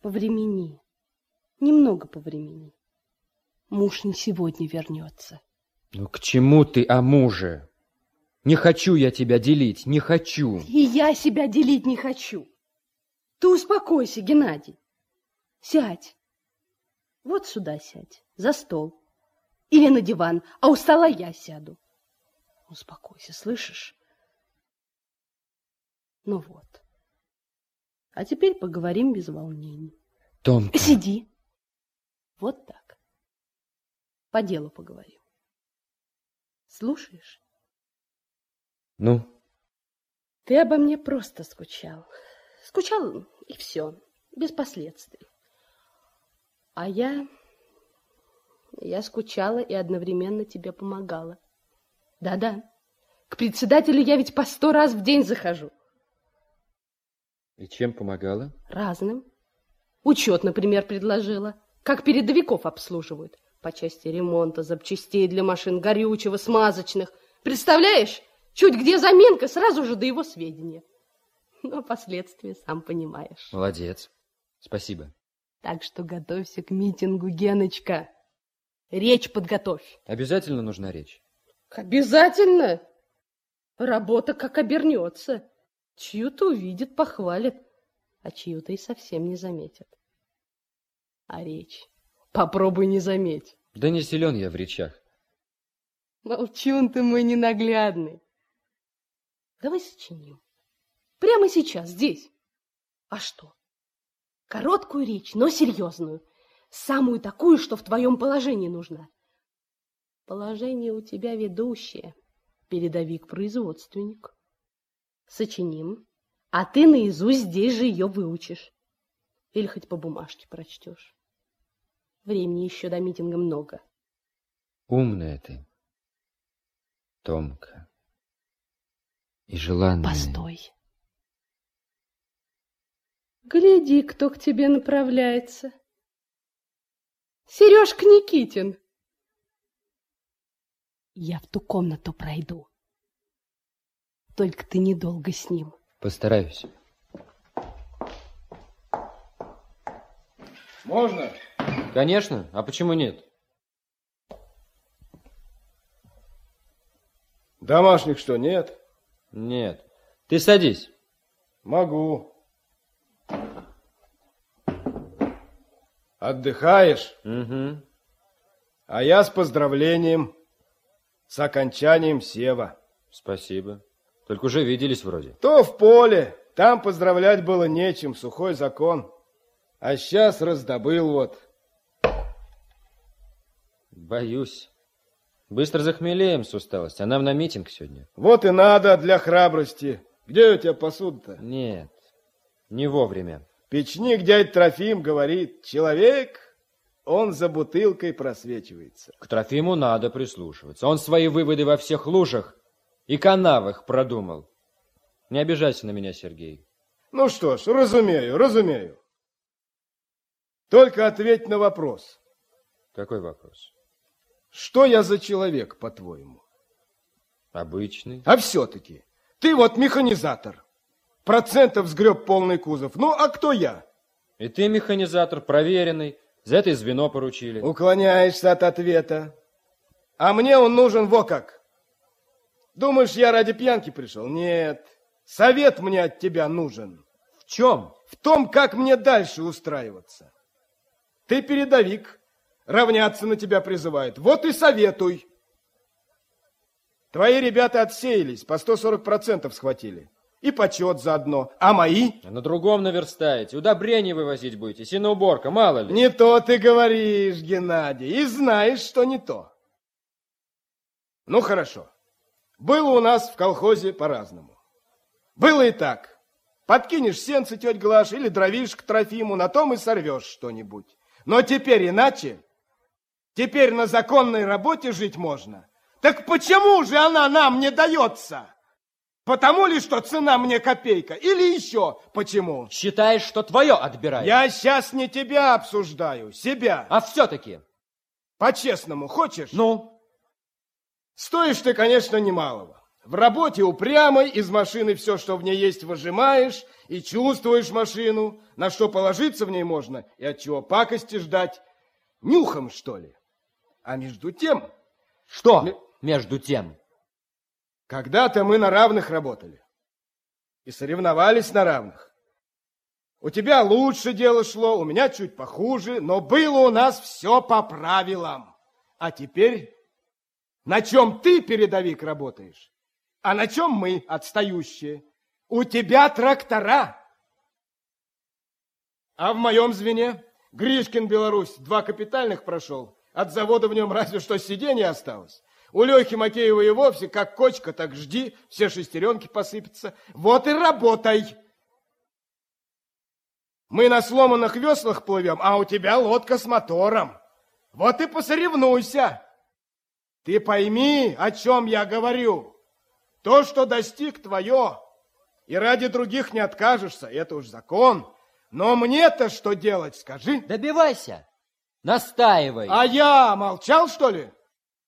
Повремени. Немного повремени. Муж не сегодня вернется. Ну к чему ты о муже? Не хочу я тебя делить, не хочу. И я себя делить не хочу. Ты успокойся, Геннадий. Сядь. Вот сюда сядь, за стол. Или на диван, а у стола я сяду. Успокойся, слышишь? Ну вот. А теперь поговорим без волнений. Томка. Сиди. Вот так. По делу поговорим. Слушаешь? Ну? Ты обо мне просто скучал. Скучал, и все, без последствий. А я... Я скучала и одновременно тебе помогала. Да-да. К председателю я ведь по сто раз в день захожу. И чем помогала? Разным. Учет, например, предложила. Как передовиков обслуживают. По части ремонта, запчастей для машин, горючего, смазочных. Представляешь? Чуть где заминка, сразу же до его сведения. Но последствия сам понимаешь. Молодец. Спасибо. Так что готовься к митингу, Геночка. Речь подготовь. Обязательно нужна речь? Обязательно. Работа как обернется. Чью-то увидит, похвалит, а чью-то и совсем не заметит. А речь? Попробуй не заметь. Да не силен я в речах. Молчун ты мой ненаглядный. Давай сочиним. Прямо сейчас, здесь. А что? Короткую речь, но серьезную. Самую такую, что в твоем положении нужна. Положение у тебя ведущее. Передовик-производственник. Сочиним, а ты наизусть здесь же ее выучишь. Или хоть по бумажке прочтешь. Времени еще до митинга много. Умная ты, Томка. И желанная. Постой. Гляди, кто к тебе направляется. Сережка Никитин. Я в ту комнату пройду. Только ты недолго с ним. Постараюсь. Можно? Конечно. А почему нет? Домашних что, нет? Нет. Ты садись. Могу. Отдыхаешь? Угу. А я с поздравлением, с окончанием сева. Спасибо. Только уже виделись вроде. То в поле, там поздравлять было нечем, сухой закон. А сейчас раздобыл вот. Боюсь. Быстро захмелеем с усталости, а нам на митинг сегодня. Вот и надо для храбрости. Где у тебя посуда-то? Нет, не вовремя. Печник дядь Трофим говорит, человек, он за бутылкой просвечивается. К Трофиму надо прислушиваться. Он свои выводы во всех лужах и канавах продумал. Не обижайся на меня, Сергей. Ну что ж, разумею, разумею. Только ответь на вопрос. Какой вопрос? Что я за человек, по-твоему? Обычный. А все-таки, ты вот механизатор. Процентов сгреб полный кузов. Ну, а кто я? И ты механизатор, проверенный. За это и звено поручили. Уклоняешься от ответа. А мне он нужен во как. Думаешь, я ради пьянки пришел? Нет. Совет мне от тебя нужен. В чем? В том, как мне дальше устраиваться. Ты передовик. Равняться на тебя призывают. Вот и советуй. Твои ребята отсеялись, по 140% схватили. И почет заодно. А мои? На другом наверстаете. Удобрения вывозить будете, сеноуборка, мало ли. Не то ты говоришь, Геннадий, и знаешь, что не то. Ну, хорошо. Было у нас в колхозе по-разному. Было и так. Подкинешь сенцы, тетя Глаш, или дровишь к Трофиму, на том и сорвешь что-нибудь. Но теперь иначе. Теперь на законной работе жить можно. Так почему же она нам не дается? Потому ли, что цена мне копейка? Или еще почему? Считаешь, что твое отбирают? Я сейчас не тебя обсуждаю, себя. А все-таки? По-честному, хочешь? Ну? Стоишь ты, конечно, немалого. В работе упрямой, из машины все, что в ней есть, выжимаешь, и чувствуешь машину, на что положиться в ней можно, и от чего пакости ждать. Нюхом, что ли? А между тем... Что Ме- между тем? Когда-то мы на равных работали. И соревновались на равных. У тебя лучше дело шло, у меня чуть похуже, но было у нас все по правилам. А теперь на чем ты, передовик, работаешь? А на чем мы, отстающие? У тебя трактора. А в моем звене Гришкин Беларусь два капитальных прошел. От завода в нем разве что сиденье осталось. У Лехи Макеева и вовсе как кочка, так жди, все шестеренки посыпятся. Вот и работай. Мы на сломанных веслах плывем, а у тебя лодка с мотором. Вот и посоревнуйся. Ты пойми, о чем я говорю. То, что достиг твое, и ради других не откажешься, это уж закон. Но мне-то что делать, скажи? Добивайся. Настаивай. А я молчал, что ли?